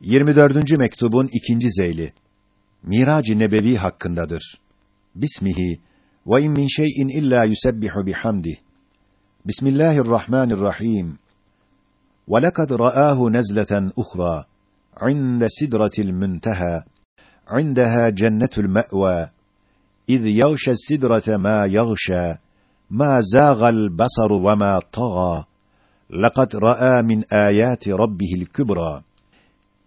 24. mektubun ikinci zeyli. Mirac-ı Nebevi hakkındadır. Bismihi ve in min şey'in illa yusebbihu bihamdi. Bismillahirrahmanirrahim. Ve lekad ra'ahu nezleten uhra inde sidratil muntaha. عندها جنة المأوى إذ يغشى السدرة ما يغشى ما زاغ البصر وما طغى لقد رأى من آيات ربه الكبرى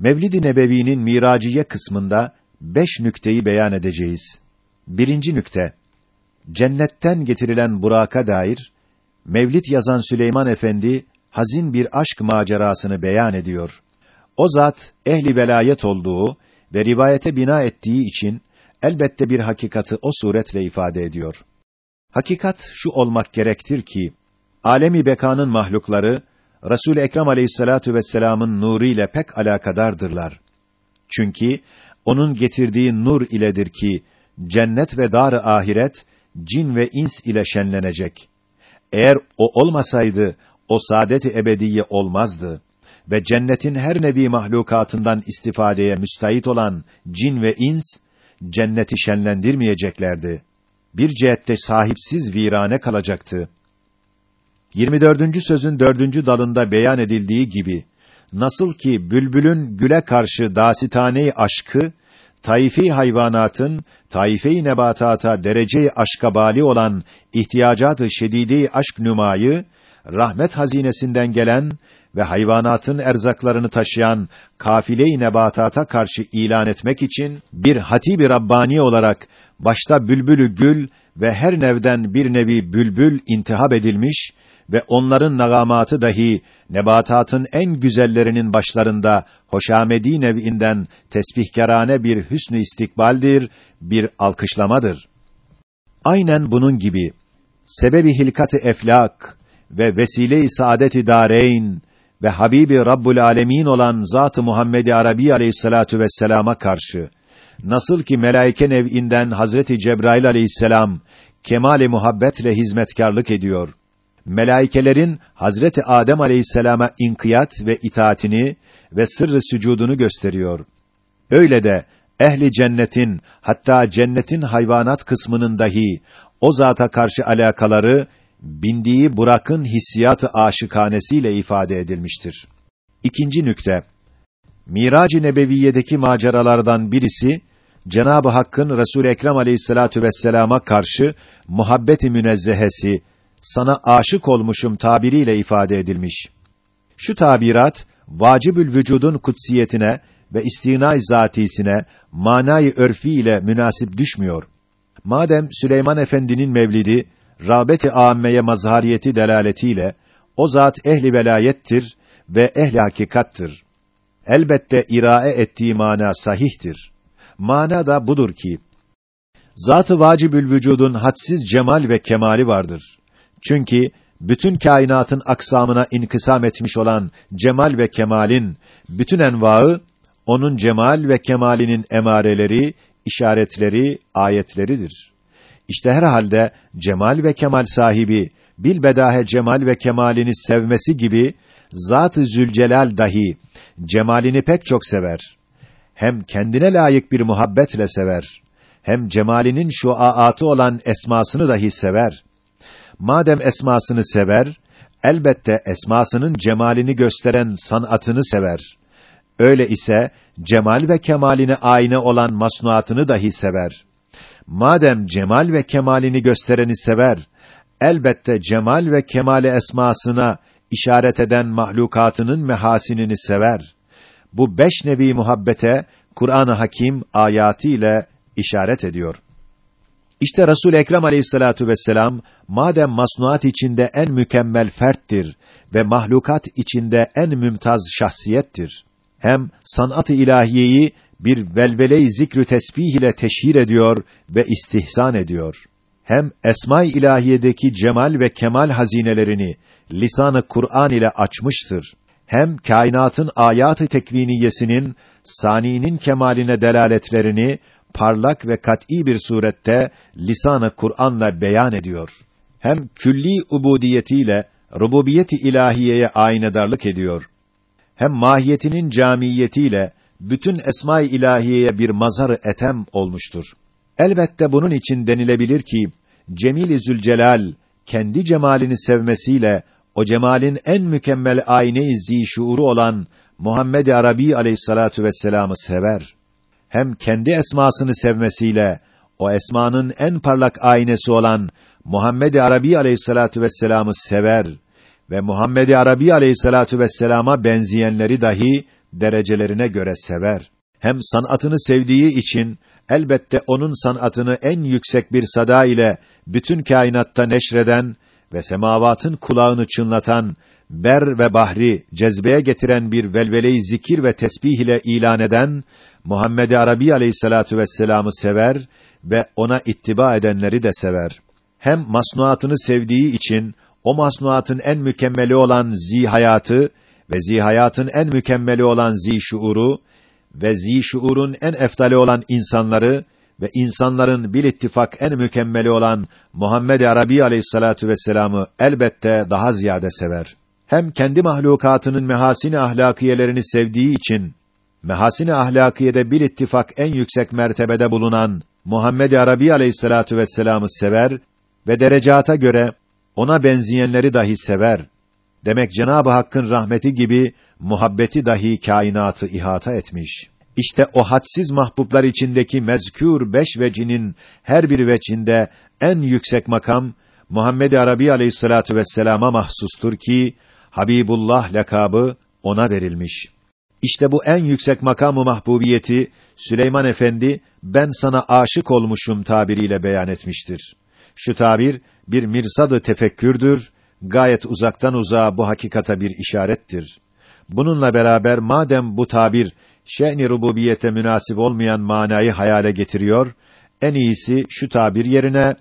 Mevlid-i Nebevi'nin miraciye kısmında beş nükteyi beyan edeceğiz. Birinci nükte, cennetten getirilen Burak'a dair, Mevlid yazan Süleyman Efendi, hazin bir aşk macerasını beyan ediyor. O zat, ehli velayet olduğu ve rivayete bina ettiği için, elbette bir hakikati o suretle ifade ediyor. Hakikat şu olmak gerektir ki, alemi bekanın mahlukları, Resul-i Ekrem Aleyhissalatu vesselam'ın nuru ile pek alakadardırlar. Çünkü onun getirdiği nur iledir ki cennet ve dar ahiret cin ve ins ile şenlenecek. Eğer o olmasaydı o saadet-i ebediye olmazdı ve cennetin her nevi mahlukatından istifadeye müstahit olan cin ve ins cenneti şenlendirmeyeceklerdi. Bir cihette sahipsiz virane kalacaktı. 24. sözün dördüncü dalında beyan edildiği gibi, nasıl ki bülbülün güle karşı dasitane aşkı, taifi hayvanatın, taife-i nebatata derece-i aşka bali olan ihtiyacat-ı şedidi aşk nümayı, rahmet hazinesinden gelen ve hayvanatın erzaklarını taşıyan kafile-i nebatata karşı ilan etmek için bir hatib-i rabbani olarak başta bülbülü gül ve her nevden bir nevi bülbül intihab edilmiş ve onların nagamatı dahi nebatatın en güzellerinin başlarında hoşamedi nev'inden tesbihkarane bir hüsnü istikbaldir, bir alkışlamadır. Aynen bunun gibi sebebi hilkat-ı eflak ve vesile-i saadet-i dareyn ve Habibi Rabbul Alemin olan Zat-ı Muhammed Arabi Aleyhissalatu vesselama karşı nasıl ki melaike nev'inden Hazreti Cebrail Aleyhisselam kemal-i muhabbetle hizmetkarlık ediyor melaikelerin Hazreti Adem Aleyhisselama inkiyat ve itaatini ve sırrı sücudunu gösteriyor. Öyle de ehli cennetin hatta cennetin hayvanat kısmının dahi o zata karşı alakaları bindiği Burak'ın hissiyatı aşıkanesiyle ifade edilmiştir. İkinci nükte. Mirac-ı Nebeviye'deki maceralardan birisi Cenab-ı Hakk'ın Resul Ekrem Aleyhissalatu vesselam'a karşı muhabbeti münezzehesi sana aşık olmuşum tabiriyle ifade edilmiş. Şu tabirat vacibül vücudun kutsiyetine ve istinay zatisine manayı örfi ile münasip düşmüyor. Madem Süleyman Efendi'nin mevlidi rağbeti âmmeye mazhariyeti delaletiyle o zat ehli velayettir ve ehli hakikattır. Elbette irae ettiği mana sahihtir. Mana da budur ki Zat-ı vacibül vücudun hadsiz cemal ve kemali vardır. Çünkü bütün kainatın aksamına inkısam etmiş olan cemal ve kemalin bütün envaı onun cemal ve kemalinin emareleri, işaretleri, ayetleridir. İşte herhalde cemal ve kemal sahibi bilbedahe cemal ve kemalini sevmesi gibi Zat-ı Zülcelal dahi cemalini pek çok sever. Hem kendine layık bir muhabbetle sever. Hem cemalinin şu aatı olan esmasını dahi sever. Madem esmasını sever, elbette esmasının cemalini gösteren sanatını sever. Öyle ise cemal ve kemaline ayna olan masnuatını dahi sever. Madem cemal ve kemalini göstereni sever, elbette cemal ve kemale esmasına işaret eden mahlukatının mehasinini sever. Bu beş nevi muhabbete Kur'an-ı Hakim ayatı ile işaret ediyor. İşte Resul Ekrem Aleyhissalatu vesselam madem masnuat içinde en mükemmel ferttir ve mahlukat içinde en mümtaz şahsiyettir. Hem sanat-ı ilahiyeyi bir velvele-i zikrü tesbih ile teşhir ediyor ve istihsan ediyor. Hem esma-i ilahiyedeki cemal ve kemal hazinelerini lisanı Kur'an ile açmıştır. Hem kainatın ayat-ı tekviniyesinin saninin kemaline delaletlerini parlak ve kat'î bir surette lisanı Kur'an'la beyan ediyor. Hem külli ubudiyetiyle rububiyeti ilahiyeye aynedarlık ediyor. Hem mahiyetinin camiyetiyle bütün esma-i ilahiyeye bir mazhar etem olmuştur. Elbette bunun için denilebilir ki Cemil-i Zülcelal kendi cemalini sevmesiyle o cemalin en mükemmel ayne-i şuuru olan Muhammed Arabi Aleyhissalatu vesselam'ı sever. Hem kendi esmasını sevmesiyle o esmanın en parlak aynesi olan Muhammed Arabi Aleyhissalatu vesselam'ı sever ve Muhammed Arabi Aleyhissalatu vesselama benzeyenleri dahi derecelerine göre sever. Hem sanatını sevdiği için elbette onun sanatını en yüksek bir sada ile bütün kainatta neşreden ve semavatın kulağını çınlatan, ber ve bahri cezbeye getiren bir velvele-i zikir ve tesbih ile ilan eden Muhammed Arabi Aleyhissalatu vesselam'ı sever ve ona ittiba edenleri de sever. Hem masnuatını sevdiği için o masnuatın en mükemmeli olan zihayatı ve zihayatın en mükemmeli olan zişuuru ve zişuurun en eftali olan insanları ve insanların bil ittifak en mükemmeli olan Muhammed Arabi Aleyhissalatu vesselam'ı elbette daha ziyade sever. Hem kendi mahlukatının mehasini ahlakiyelerini sevdiği için mehasini ahlakiyede bir ittifak en yüksek mertebede bulunan Muhammed Arabi Aleyhissalatu vesselam'ı sever ve derecata göre ona benzeyenleri dahi sever. Demek Cenab-ı Hakk'ın rahmeti gibi muhabbeti dahi kainatı ihata etmiş. İşte o hadsiz mahbublar içindeki mezkür beş vecinin her bir veçinde en yüksek makam Muhammed Arabi Aleyhissalatu vesselama mahsustur ki Habibullah lakabı ona verilmiş. İşte bu en yüksek makamı mahbubiyeti Süleyman Efendi ben sana aşık olmuşum tabiriyle beyan etmiştir. Şu tabir bir mirsadı tefekkürdür, gayet uzaktan uzağa bu hakikata bir işarettir. Bununla beraber madem bu tabir şe'n-i rububiyete münasip olmayan manayı hayale getiriyor, en iyisi şu tabir yerine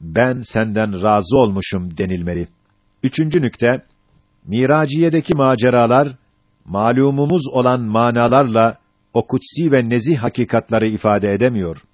ben senden razı olmuşum denilmeli. Üçüncü nükte Miraciye'deki maceralar malumumuz olan manalarla o kutsi ve nezih hakikatları ifade edemiyor.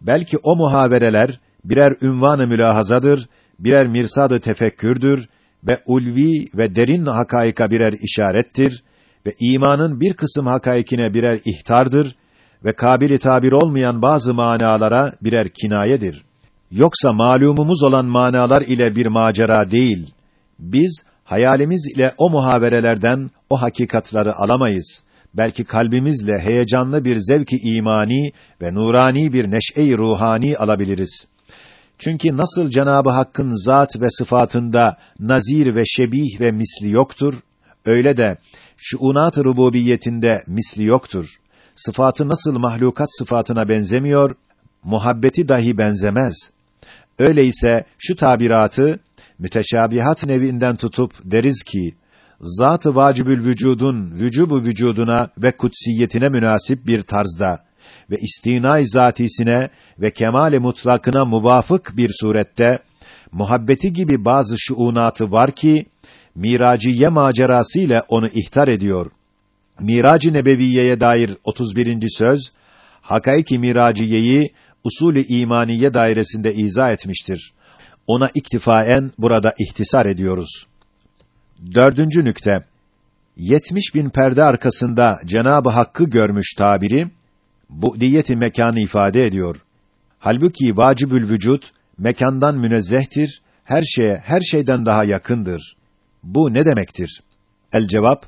Belki o muhavereler birer ünvan-ı mülahazadır, birer mirsad-ı tefekkürdür ve ulvi ve derin hakaika birer işarettir ve imanın bir kısım hakaikine birer ihtardır ve kabili tabir olmayan bazı manalara birer kinayedir. Yoksa malumumuz olan manalar ile bir macera değil. Biz hayalimiz ile o muhaverelerden o hakikatları alamayız. Belki kalbimizle heyecanlı bir zevki imani ve nurani bir neşe-i ruhani alabiliriz. Çünkü nasıl Cenabı Hakk'ın zat ve sıfatında nazir ve şebih ve misli yoktur, öyle de şuunat-ı rububiyetinde misli yoktur. Sıfatı nasıl mahlukat sıfatına benzemiyor, muhabbeti dahi benzemez. Öyleyse şu tabiratı müteşabihat nevinden tutup deriz ki zat-ı vacibül vücudun vücubu vücuduna ve kutsiyetine münasip bir tarzda ve istinay zatisine ve kemale mutlakına muvafık bir surette muhabbeti gibi bazı şuunatı var ki miraciye macerası ile onu ihtar ediyor. Mirac-ı Nebeviyeye dair 31. söz hakaiki miraciyeyi usulü imaniye dairesinde izah etmiştir. Ona iktifaen burada ihtisar ediyoruz. Dördüncü nükte. 70 bin perde arkasında Cenabı Hakk'ı görmüş tabiri bu diyeti mekanı ifade ediyor. Halbuki vacibül vücut mekandan münezzehtir, her şeye, her şeyden daha yakındır. Bu ne demektir? El cevap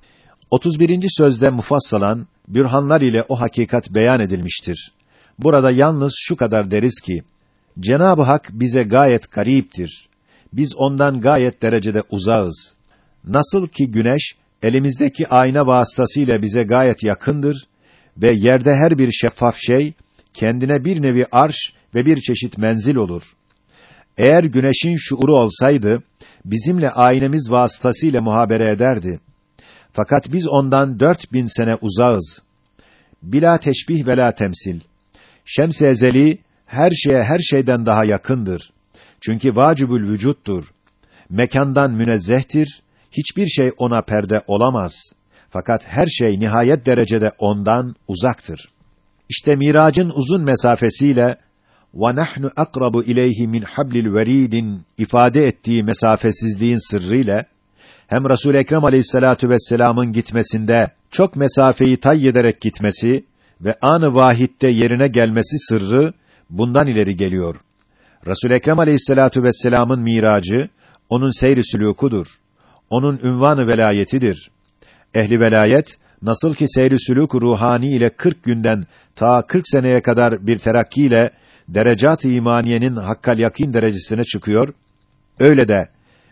31. sözde mufassalan bürhanlar ile o hakikat beyan edilmiştir. Burada yalnız şu kadar deriz ki Cenab-ı Hak bize gayet gariptir. Biz ondan gayet derecede uzağız. Nasıl ki güneş elimizdeki ayna vasıtasıyla bize gayet yakındır ve yerde her bir şeffaf şey kendine bir nevi arş ve bir çeşit menzil olur. Eğer güneşin şuuru olsaydı bizimle aynemiz vasıtasıyla muhabere ederdi. Fakat biz ondan dört bin sene uzağız. Bila teşbih ve la temsil. Şems-i ezeli her şeye her şeyden daha yakındır. Çünkü vacibül vücuttur. Mekandan münezzehtir. Hiçbir şey ona perde olamaz. Fakat her şey nihayet derecede ondan uzaktır. İşte miracın uzun mesafesiyle nahnu akrabu ileyhi min hablil veridin ifade ettiği mesafesizliğin sırrıyla hem Resul Ekrem Aleyhissalatu vesselam'ın gitmesinde çok mesafeyi tay ederek gitmesi ve anı vahitte yerine gelmesi sırrı bundan ileri geliyor. Resul Ekrem Aleyhissalatu vesselam'ın miracı onun seyri sülûkudur. Onun ünvanı velayetidir. Ehli velayet nasıl ki seyri sülûk ruhani ile 40 günden ta 40 seneye kadar bir terakkiyle derecat-ı imaniyenin hakkal yakin derecesine çıkıyor. Öyle de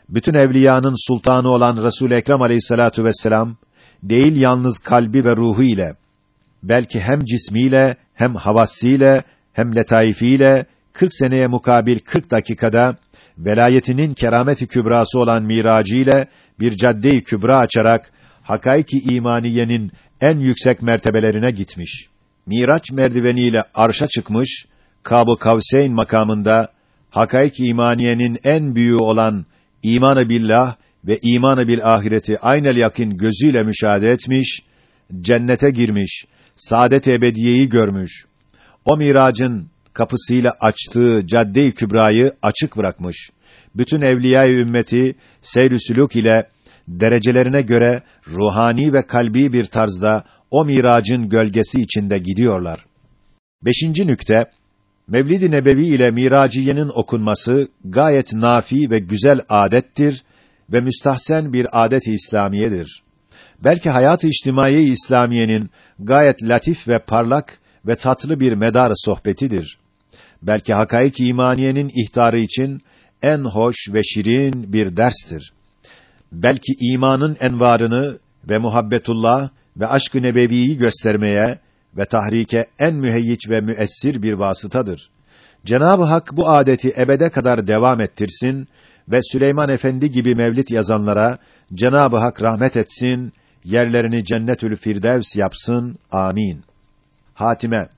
bütün evliyanın sultanı olan Resul Ekrem Aleyhissalatu vesselam değil yalnız kalbi ve ruhu ile belki hem cismiyle hem havassiyle hem letaifiyle 40 seneye mukabil 40 dakikada velayetinin kerameti kübrası olan miracı ile bir cadde-i kübra açarak hakaiki imaniyenin en yüksek mertebelerine gitmiş. Miraç merdiveniyle arşa çıkmış, Kab-ı Kavseyn makamında hakaiki imaniyenin en büyüğü olan imanı billah ve imanı bil ahireti aynel yakın gözüyle müşahede etmiş, cennete girmiş, saadet ebediyeyi görmüş. O miracın kapısıyla açtığı cadde-i kübrayı açık bırakmış. Bütün evliya-i ümmeti seyr ile derecelerine göre ruhani ve kalbi bir tarzda o miracın gölgesi içinde gidiyorlar. Beşinci nükte, Mevlid-i Nebevi ile Miraciye'nin okunması gayet nafi ve güzel adettir ve müstahsen bir adet-i İslamiyedir. Belki hayat-ı içtimai İslamiyenin gayet latif ve parlak ve tatlı bir medar sohbetidir. Belki hakaik imaniyenin ihtarı için en hoş ve şirin bir derstir. Belki imanın envarını ve muhabbetullah ve aşk-ı nebeviyi göstermeye ve tahrike en müheyyiç ve müessir bir vasıtadır. Cenab-ı Hak bu adeti ebede kadar devam ettirsin ve Süleyman Efendi gibi mevlid yazanlara Cenab-ı Hak rahmet etsin, yerlerini cennetül firdevs yapsın. Amin. Hatime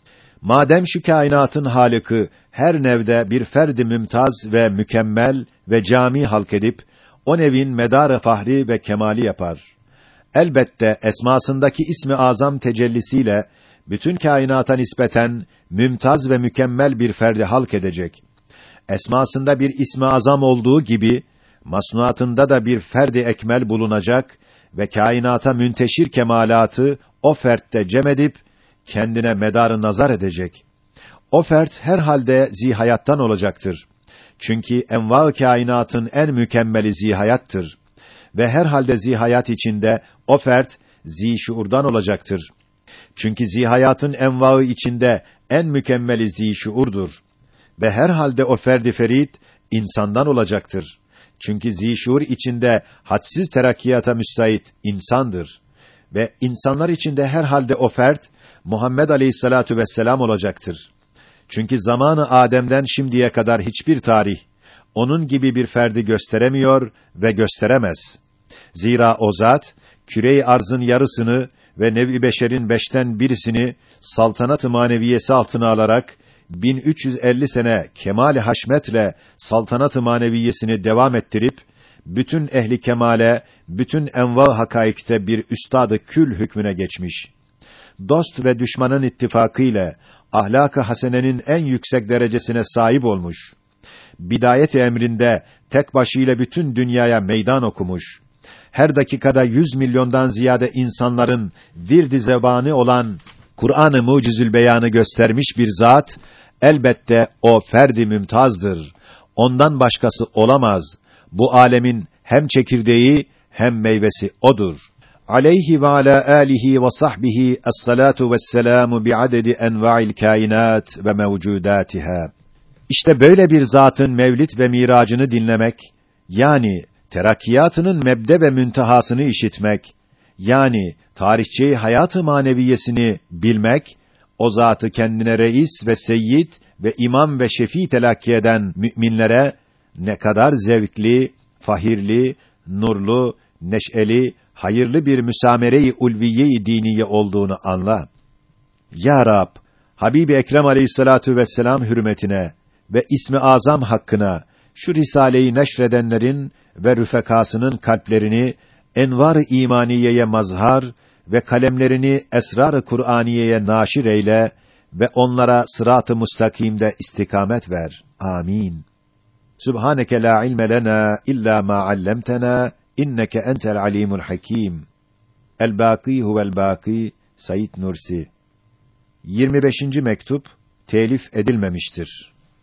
Madem şu kainatın halıkı her nevde bir ferdi mümtaz ve mükemmel ve cami halk edip o nevin medarı fahri ve kemali yapar. Elbette esmasındaki ismi azam tecellisiyle bütün kainata nispeten mümtaz ve mükemmel bir ferdi halk edecek. Esmasında bir ismi azam olduğu gibi masnuatında da bir ferdi ekmel bulunacak ve kainata münteşir kemalatı o fertte cem edip kendine medarı nazar edecek. O fert her halde zihayattan olacaktır. Çünkü enva kainatın en mükemmeli zihayattır ve her halde zihayat içinde o fert zişuurdan olacaktır. Çünkü zihayatın envaı içinde en mükemmeli zişuurdur ve her halde o ferdi ferit insandan olacaktır. Çünkü zişur içinde hadsiz terakkiyata müstahit insandır ve insanlar içinde her halde o fert Muhammed Aleyhissalatu vesselam olacaktır. Çünkü zamanı Adem'den şimdiye kadar hiçbir tarih onun gibi bir ferdi gösteremiyor ve gösteremez. Zira o zat küre-i arzın yarısını ve nevi beşerin beşten birisini saltanat-ı maneviyesi altına alarak 1350 sene kemal haşmetle saltanat-ı maneviyesini devam ettirip bütün ehli kemale, bütün enva hakaikte bir üstadı kül hükmüne geçmiş. Dost ve düşmanın ittifakı ile ahlak-ı hasenenin en yüksek derecesine sahip olmuş. Bidayet emrinde tek başıyla bütün dünyaya meydan okumuş. Her dakikada yüz milyondan ziyade insanların virdi zebani olan Kur'an-ı Mucizül Beyanı göstermiş bir zat, elbette o ferdi mümtazdır. Ondan başkası olamaz. Bu alemin hem çekirdeği hem meyvesi odur. Aleyhi ve ala alihi ve sahbihi es-salatu ve's-selamu bi'adedi enva'il kainat ve mevcudatiha. İşte böyle bir zatın mevlid ve miracını dinlemek, yani terakkiyatının mebde ve müntehasını işitmek, yani tarihçi hayatı maneviyesini bilmek, o zatı kendine reis ve seyyid ve imam ve şefi telakki eden müminlere ne kadar zevkli, fahirli, nurlu, neşeli, hayırlı bir müsamere-i ulviye-i diniye olduğunu anla. Ya Rab, Habibi Ekrem Aleyhissalatu vesselam hürmetine ve ismi azam hakkına şu risaleyi neşredenlerin ve rüfekasının kalplerini envar-ı imaniyeye mazhar ve kalemlerini esrar-ı Kur'aniyeye naşir eyle ve onlara sırat-ı mustakimde istikamet ver. Amin. Subhaneke la ilme lena illa ma allamtena inneke entel alimul hakim. El baki huvel baki Said Nursi 25. mektup telif edilmemiştir.